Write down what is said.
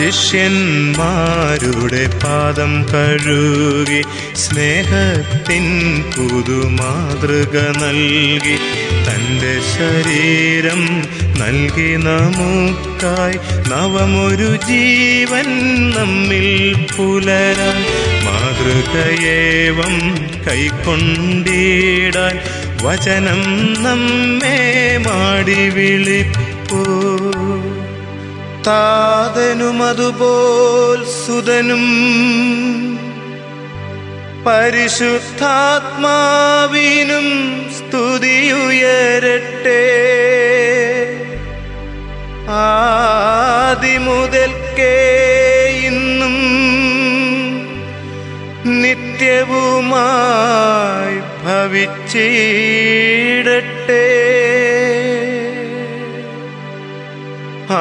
ശിഷ്യന്മാരുടെ പാദം കഴുകി സ്നേഹത്തിൻ പുതുമാതൃക നൽകി. തന്റെ ശരീരം നൽകി നമുക്കായി നവമൊരു ജീവൻ നമ്മിൽ പുലരാൻ. മാതൃകയേവം കൈക്കൊണ്ടിടാൻ വചനം നമ്മെ മാടി വിളിപ്പോ. താതനുമതുപോൽ സുതനും പരിശുദ്ധാത്മാവിനും സ്തുതിയുയരട്ടെ. ആദിമുതൽക്കേ ഇന്നും നിത്യവുമായി ഭവിച്ചിടട്ടെ. ആ